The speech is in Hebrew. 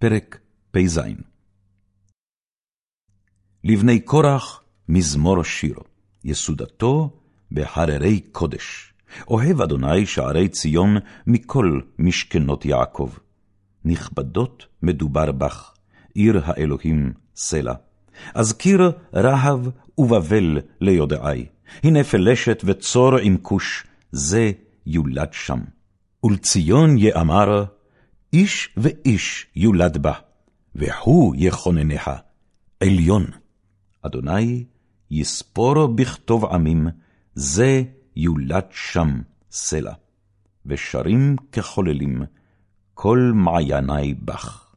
פרק פ"ז לבני קורח מזמור שיר, יסודתו בהררי קודש. אוהב אדוני שערי ציון מכל משכנות יעקב. נכבדות מדובר בך, עיר האלוהים סלע. אזכיר רהב ובבל ליודעי, הנה פלשת וצור עם כוש, זה יולד שם. ולציון יאמר, איש ואיש יולד בה, והוא יכוננך, עליון. אדוני יספור בכתוב עמים, זה יולד שם סלע. ושרים כחוללים, כל מעייני בך.